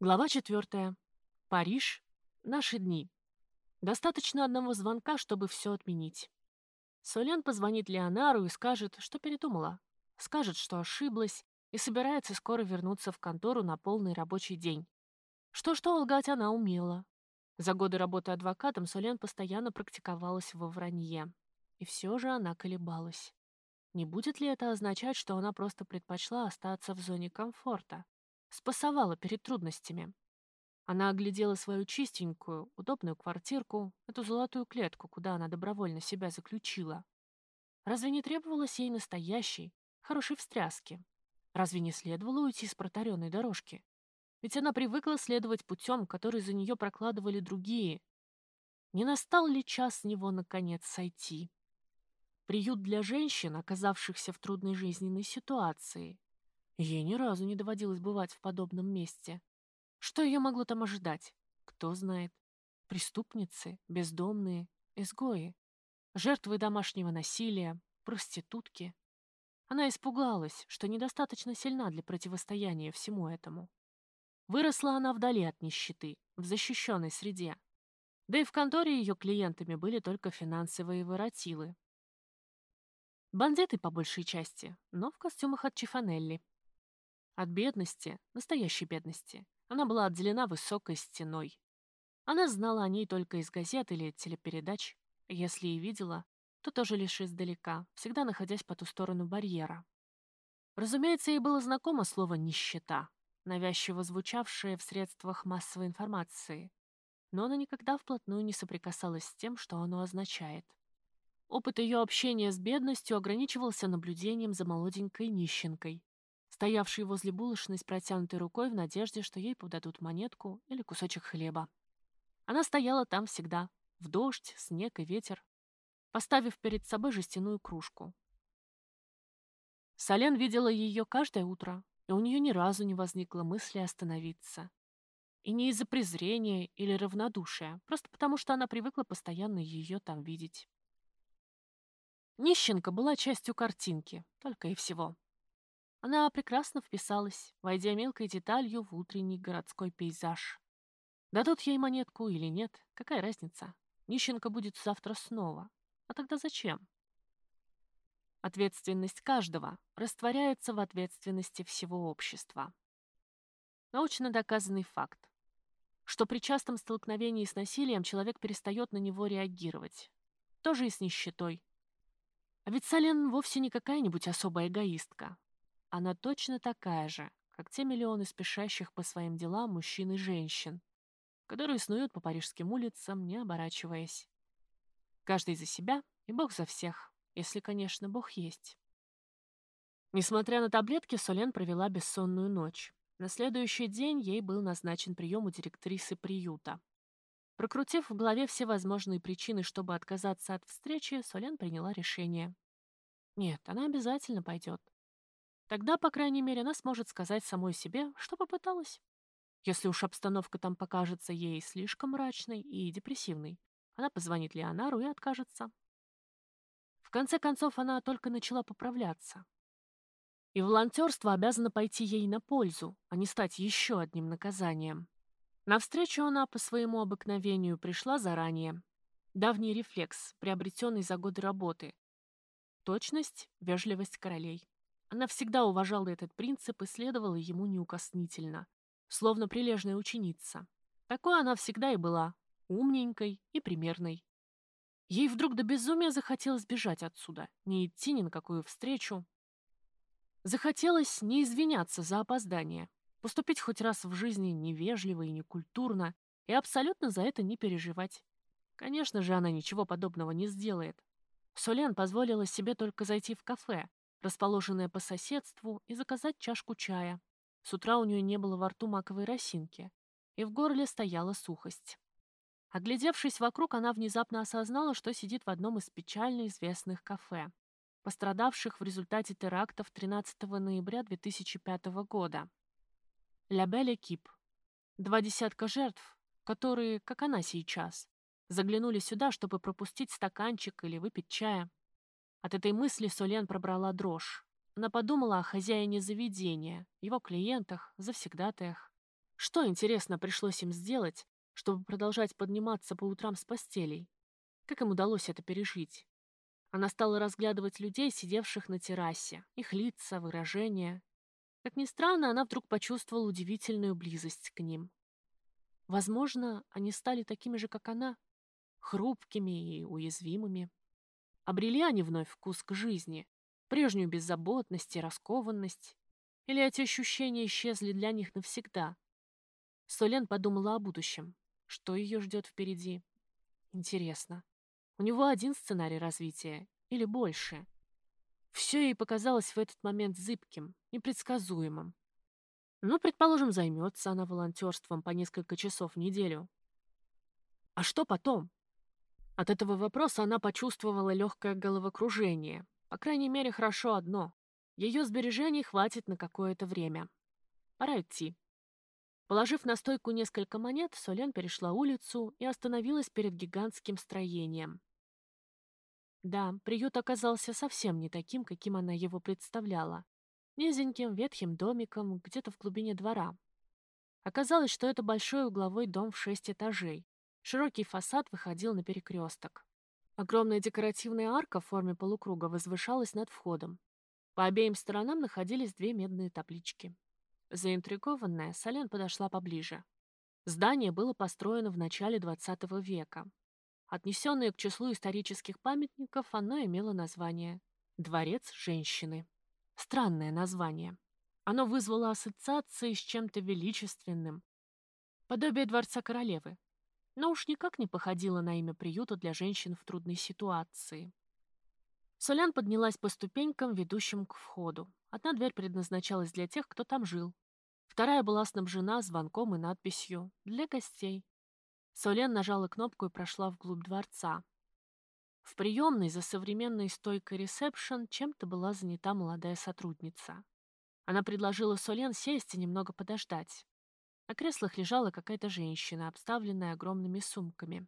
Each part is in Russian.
Глава 4. Париж. Наши дни. Достаточно одного звонка, чтобы все отменить. Солен позвонит Леонару и скажет, что передумала. Скажет, что ошиблась и собирается скоро вернуться в контору на полный рабочий день. Что-что лгать она умела. За годы работы адвокатом Солен постоянно практиковалась во вранье. И все же она колебалась. Не будет ли это означать, что она просто предпочла остаться в зоне комфорта? Спасовала перед трудностями. Она оглядела свою чистенькую, удобную квартирку, эту золотую клетку, куда она добровольно себя заключила. Разве не требовалось ей настоящей, хорошей встряски? Разве не следовало уйти с протаренной дорожки? Ведь она привыкла следовать путем, который за нее прокладывали другие. Не настал ли час с него, наконец, сойти? Приют для женщин, оказавшихся в трудной жизненной ситуации, Ей ни разу не доводилось бывать в подобном месте. Что ее могло там ожидать? Кто знает. Преступницы, бездомные, изгои, жертвы домашнего насилия, проститутки. Она испугалась, что недостаточно сильна для противостояния всему этому. Выросла она вдали от нищеты, в защищенной среде. Да и в конторе ее клиентами были только финансовые воротилы. Бандиты по большей части, но в костюмах от Чифанелли. От бедности, настоящей бедности, она была отделена высокой стеной. Она знала о ней только из газет или телепередач. Если и видела, то тоже лишь издалека, всегда находясь по ту сторону барьера. Разумеется, ей было знакомо слово «нищета», навязчиво звучавшее в средствах массовой информации, но она никогда вплотную не соприкасалась с тем, что оно означает. Опыт ее общения с бедностью ограничивался наблюдением за молоденькой нищенкой, стоявшей возле булочной с протянутой рукой в надежде, что ей подадут монетку или кусочек хлеба. Она стояла там всегда, в дождь, снег и ветер, поставив перед собой жестяную кружку. Солен видела ее каждое утро, и у нее ни разу не возникло мысли остановиться. И не из-за презрения или равнодушия, просто потому что она привыкла постоянно ее там видеть. Нищенка была частью картинки, только и всего. Она прекрасно вписалась, войдя мелкой деталью в утренний городской пейзаж. Дадут ей монетку или нет, какая разница? Нищенка будет завтра снова. А тогда зачем? Ответственность каждого растворяется в ответственности всего общества. Научно доказанный факт, что при частом столкновении с насилием человек перестает на него реагировать. Тоже и с нищетой. А ведь Сален вовсе не какая-нибудь особая эгоистка. Она точно такая же, как те миллионы спешащих по своим делам мужчин и женщин, которые снуют по парижским улицам, не оборачиваясь. Каждый за себя и Бог за всех, если, конечно, Бог есть. Несмотря на таблетки, Солен провела бессонную ночь. На следующий день ей был назначен прием у директрисы приюта. Прокрутив в голове все возможные причины, чтобы отказаться от встречи, Солен приняла решение. Нет, она обязательно пойдет. Тогда, по крайней мере, она сможет сказать самой себе, что попыталась. Если уж обстановка там покажется ей слишком мрачной и депрессивной, она позвонит Леонару и откажется. В конце концов, она только начала поправляться. И волонтерство обязано пойти ей на пользу, а не стать еще одним наказанием. На встречу она по своему обыкновению пришла заранее. Давний рефлекс, приобретенный за годы работы. Точность, вежливость королей. Она всегда уважала этот принцип и следовала ему неукоснительно, словно прилежная ученица. Такой она всегда и была, умненькой и примерной. Ей вдруг до безумия захотелось бежать отсюда, не идти ни на какую встречу. Захотелось не извиняться за опоздание, поступить хоть раз в жизни невежливо и некультурно и абсолютно за это не переживать. Конечно же, она ничего подобного не сделает. Солен позволила себе только зайти в кафе, расположенная по соседству, и заказать чашку чая. С утра у нее не было во рту маковой росинки, и в горле стояла сухость. Оглядевшись вокруг, она внезапно осознала, что сидит в одном из печально известных кафе, пострадавших в результате терактов 13 ноября 2005 года. «Ля Бель Экип». Два десятка жертв, которые, как она сейчас, заглянули сюда, чтобы пропустить стаканчик или выпить чая. От этой мысли Солен пробрала дрожь. Она подумала о хозяине заведения, его клиентах, завсегдатаях. Что, интересно, пришлось им сделать, чтобы продолжать подниматься по утрам с постелей? Как им удалось это пережить? Она стала разглядывать людей, сидевших на террасе, их лица, выражения. Как ни странно, она вдруг почувствовала удивительную близость к ним. Возможно, они стали такими же, как она, хрупкими и уязвимыми. Обрели они вновь вкус к жизни, прежнюю беззаботность и раскованность, или эти ощущения исчезли для них навсегда? Солен подумала о будущем. Что ее ждет впереди? Интересно. У него один сценарий развития или больше? Все ей показалось в этот момент зыбким, непредсказуемым. Ну, предположим, займется она волонтерством по несколько часов в неделю. А что потом? От этого вопроса она почувствовала легкое головокружение. По крайней мере, хорошо одно. Ее сбережений хватит на какое-то время. Пора идти. Положив на стойку несколько монет, Солен перешла улицу и остановилась перед гигантским строением. Да, приют оказался совсем не таким, каким она его представляла. Низеньким, ветхим домиком где-то в глубине двора. Оказалось, что это большой угловой дом в шесть этажей. Широкий фасад выходил на перекресток. Огромная декоративная арка в форме полукруга возвышалась над входом. По обеим сторонам находились две медные таблички. Заинтригованная, Солен подошла поближе. Здание было построено в начале XX века. Отнесенное к числу исторических памятников, оно имело название «Дворец женщины». Странное название. Оно вызвало ассоциации с чем-то величественным, подобие Дворца Королевы, но уж никак не походило на имя приюта для женщин в трудной ситуации. Солян поднялась по ступенькам, ведущим к входу. Одна дверь предназначалась для тех, кто там жил. Вторая была снабжена звонком и надписью «Для гостей». Солян нажала кнопку и прошла вглубь дворца. В приемной за современной стойкой ресепшн чем-то была занята молодая сотрудница. Она предложила Солен сесть и немного подождать. На креслах лежала какая-то женщина, обставленная огромными сумками.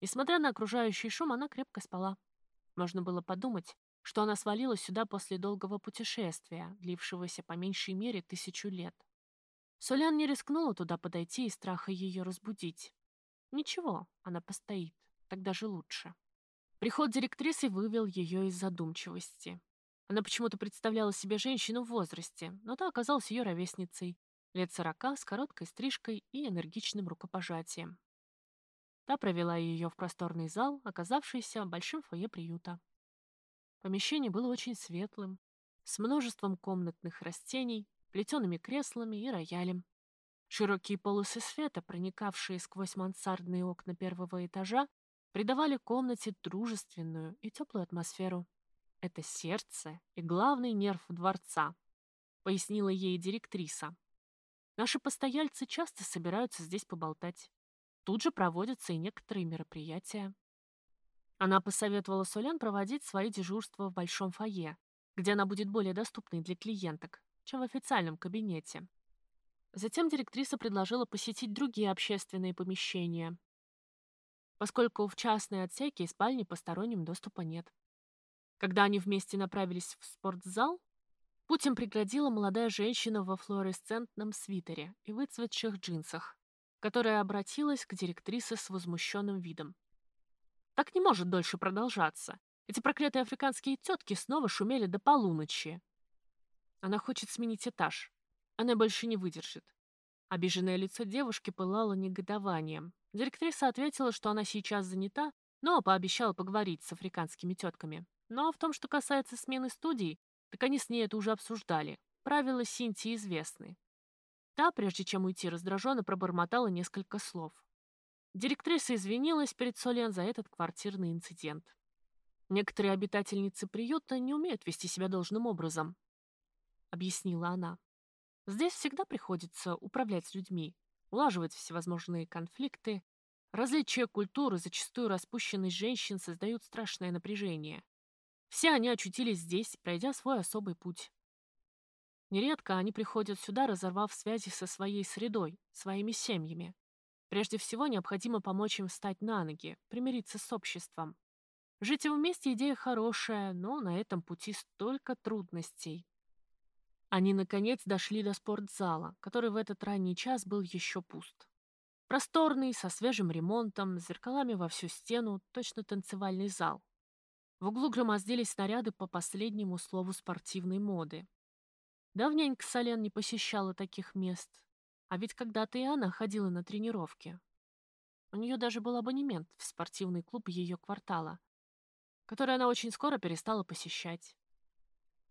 Несмотря на окружающий шум, она крепко спала. Можно было подумать, что она свалилась сюда после долгого путешествия, длившегося по меньшей мере тысячу лет. Солян не рискнула туда подойти из страха ее разбудить. Ничего, она постоит, тогда же лучше. Приход директрисы вывел ее из задумчивости. Она почему-то представляла себе женщину в возрасте, но та оказалась ее ровесницей, лет сорока, с короткой стрижкой и энергичным рукопожатием. Та провела ее в просторный зал, оказавшийся большим фойе приюта. Помещение было очень светлым, с множеством комнатных растений, плетеными креслами и роялем. Широкие полосы света, проникавшие сквозь мансардные окна первого этажа, придавали комнате дружественную и теплую атмосферу. «Это сердце и главный нерв дворца», — пояснила ей директриса. «Наши постояльцы часто собираются здесь поболтать. Тут же проводятся и некоторые мероприятия. Она посоветовала Солян проводить свои дежурства в большом фойе, где она будет более доступной для клиенток, чем в официальном кабинете. Затем директриса предложила посетить другие общественные помещения, поскольку в частные отсеки и спальни посторонним доступа нет. Когда они вместе направились в спортзал, путь им преградила молодая женщина во флуоресцентном свитере и выцветших джинсах которая обратилась к директрисе с возмущенным видом. «Так не может дольше продолжаться. Эти проклятые африканские тетки снова шумели до полуночи. Она хочет сменить этаж. Она больше не выдержит». Обиженное лицо девушки пылало негодованием. Директриса ответила, что она сейчас занята, но пообещала поговорить с африканскими тетками. Но в том, что касается смены студий, так они с ней это уже обсуждали. Правила Синтии известны. Та, прежде чем уйти раздраженно, пробормотала несколько слов. Директриса извинилась перед Солен за этот квартирный инцидент. «Некоторые обитательницы приюта не умеют вести себя должным образом», — объяснила она. «Здесь всегда приходится управлять людьми, улаживать всевозможные конфликты. Различия культуры, зачастую распущенность женщин, создают страшное напряжение. Все они очутились здесь, пройдя свой особый путь. Нередко они приходят сюда, разорвав связи со своей средой, своими семьями. Прежде всего, необходимо помочь им встать на ноги, примириться с обществом. Жить вместе – идея хорошая, но на этом пути столько трудностей. Они, наконец, дошли до спортзала, который в этот ранний час был еще пуст. Просторный, со свежим ремонтом, с зеркалами во всю стену, точно танцевальный зал. В углу громоздились снаряды по последнему слову спортивной моды. Давненько Солен не посещала таких мест, а ведь когда-то и она ходила на тренировки. У нее даже был абонемент в спортивный клуб ее квартала, который она очень скоро перестала посещать.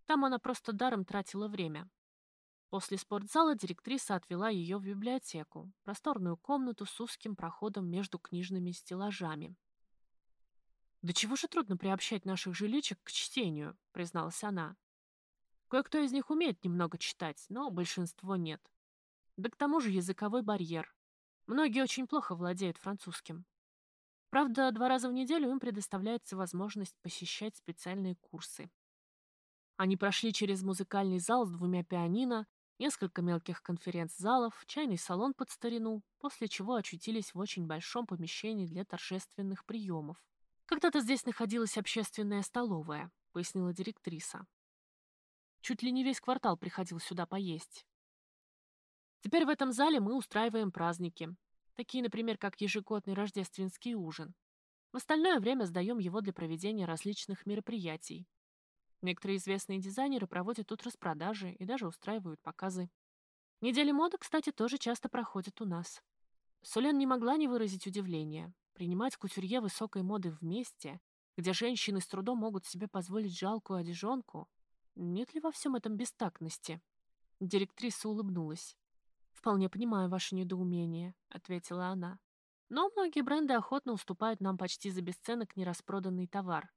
Там она просто даром тратила время. После спортзала директриса отвела ее в библиотеку, просторную комнату с узким проходом между книжными стеллажами. «Да чего же трудно приобщать наших жиличек к чтению», — призналась она. «Кое-кто из них умеет немного читать, но большинство нет. Да к тому же языковой барьер. Многие очень плохо владеют французским. Правда, два раза в неделю им предоставляется возможность посещать специальные курсы. Они прошли через музыкальный зал с двумя пианино, несколько мелких конференц-залов, чайный салон под старину, после чего очутились в очень большом помещении для торжественных приемов. «Когда-то здесь находилась общественная столовая», — пояснила директриса. Чуть ли не весь квартал приходил сюда поесть. Теперь в этом зале мы устраиваем праздники, такие, например, как ежегодный рождественский ужин. В остальное время сдаем его для проведения различных мероприятий, Некоторые известные дизайнеры проводят тут распродажи и даже устраивают показы. Недели моды, кстати, тоже часто проходят у нас. Солен не могла не выразить удивления. Принимать кутюрье высокой моды вместе, где женщины с трудом могут себе позволить жалкую одежонку, нет ли во всем этом бестактности? Директриса улыбнулась. «Вполне понимаю ваше недоумение», — ответила она. «Но многие бренды охотно уступают нам почти за бесценок нераспроданный товар.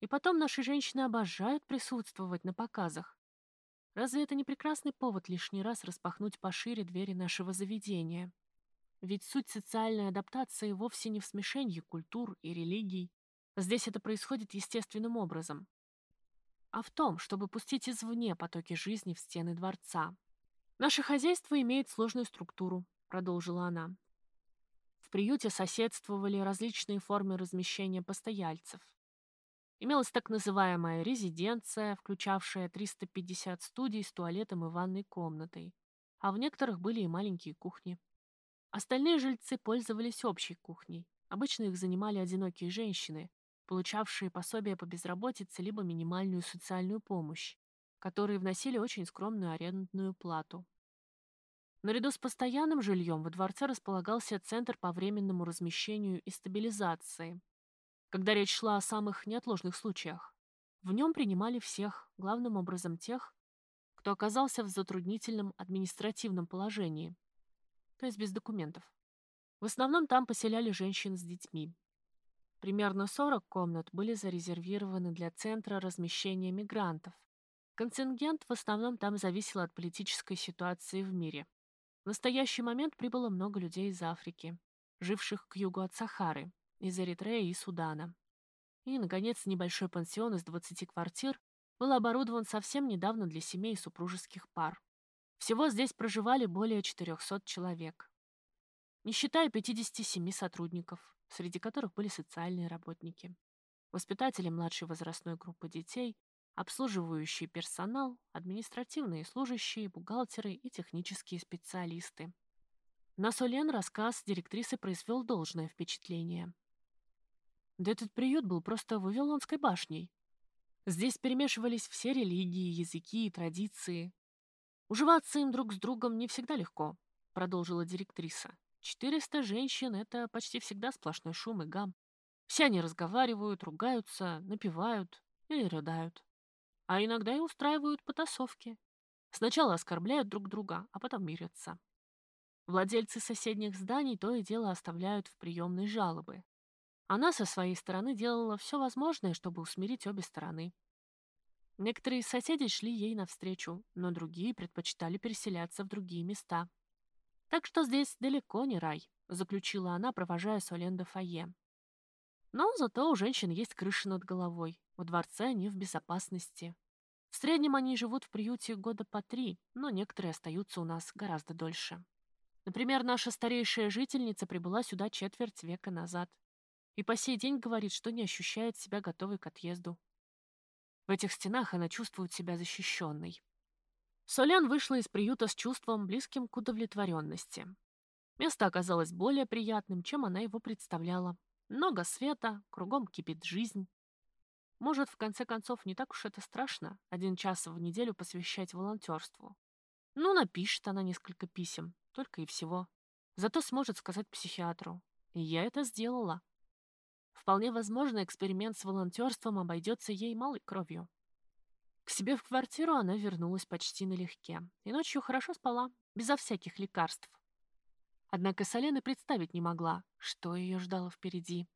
И потом наши женщины обожают присутствовать на показах. Разве это не прекрасный повод лишний раз распахнуть пошире двери нашего заведения? Ведь суть социальной адаптации вовсе не в смешении культур и религий. Здесь это происходит естественным образом. А в том, чтобы пустить извне потоки жизни в стены дворца. «Наше хозяйство имеет сложную структуру», — продолжила она. В приюте соседствовали различные формы размещения постояльцев. Имелась так называемая резиденция, включавшая 350 студий с туалетом и ванной комнатой, а в некоторых были и маленькие кухни. Остальные жильцы пользовались общей кухней. Обычно их занимали одинокие женщины, получавшие пособие по безработице либо минимальную социальную помощь, которые вносили очень скромную арендную плату. Наряду с постоянным жильем во дворце располагался Центр по временному размещению и стабилизации – когда речь шла о самых неотложных случаях. В нем принимали всех, главным образом тех, кто оказался в затруднительном административном положении, то есть без документов. В основном там поселяли женщин с детьми. Примерно 40 комнат были зарезервированы для центра размещения мигрантов. Контингент в основном там зависел от политической ситуации в мире. В настоящий момент прибыло много людей из Африки, живших к югу от Сахары, из Эритреи и Судана. И, наконец, небольшой пансион из 20 квартир был оборудован совсем недавно для семей и супружеских пар. Всего здесь проживали более 400 человек. Не считая 57 сотрудников, среди которых были социальные работники, воспитатели младшей возрастной группы детей, обслуживающий персонал, административные служащие, бухгалтеры и технические специалисты. На Солен рассказ директрисы произвел должное впечатление. Да этот приют был просто Вавилонской башней. Здесь перемешивались все религии, языки и традиции. Уживаться им друг с другом не всегда легко, продолжила директриса. Четыреста женщин — это почти всегда сплошной шум и гам. Все они разговаривают, ругаются, напевают или рыдают. А иногда и устраивают потасовки. Сначала оскорбляют друг друга, а потом мирятся. Владельцы соседних зданий то и дело оставляют в приемной жалобы. Она со своей стороны делала все возможное, чтобы усмирить обе стороны. Некоторые соседи шли ей навстречу, но другие предпочитали переселяться в другие места. «Так что здесь далеко не рай», — заключила она, провожая Солен до фойе. Но зато у женщин есть крыша над головой. Во дворце они в безопасности. В среднем они живут в приюте года по три, но некоторые остаются у нас гораздо дольше. Например, наша старейшая жительница прибыла сюда четверть века назад и по сей день говорит, что не ощущает себя готовой к отъезду. В этих стенах она чувствует себя защищенной. Солян вышла из приюта с чувством, близким к удовлетворенности. Место оказалось более приятным, чем она его представляла. Много света, кругом кипит жизнь. Может, в конце концов, не так уж это страшно один час в неделю посвящать волонтерству. Ну, напишет она несколько писем, только и всего. Зато сможет сказать психиатру. И я это сделала. Вполне возможно, эксперимент с волонтерством обойдется ей малой кровью. К себе в квартиру она вернулась почти налегке. И ночью хорошо спала, безо всяких лекарств. Однако Солена представить не могла, что ее ждало впереди.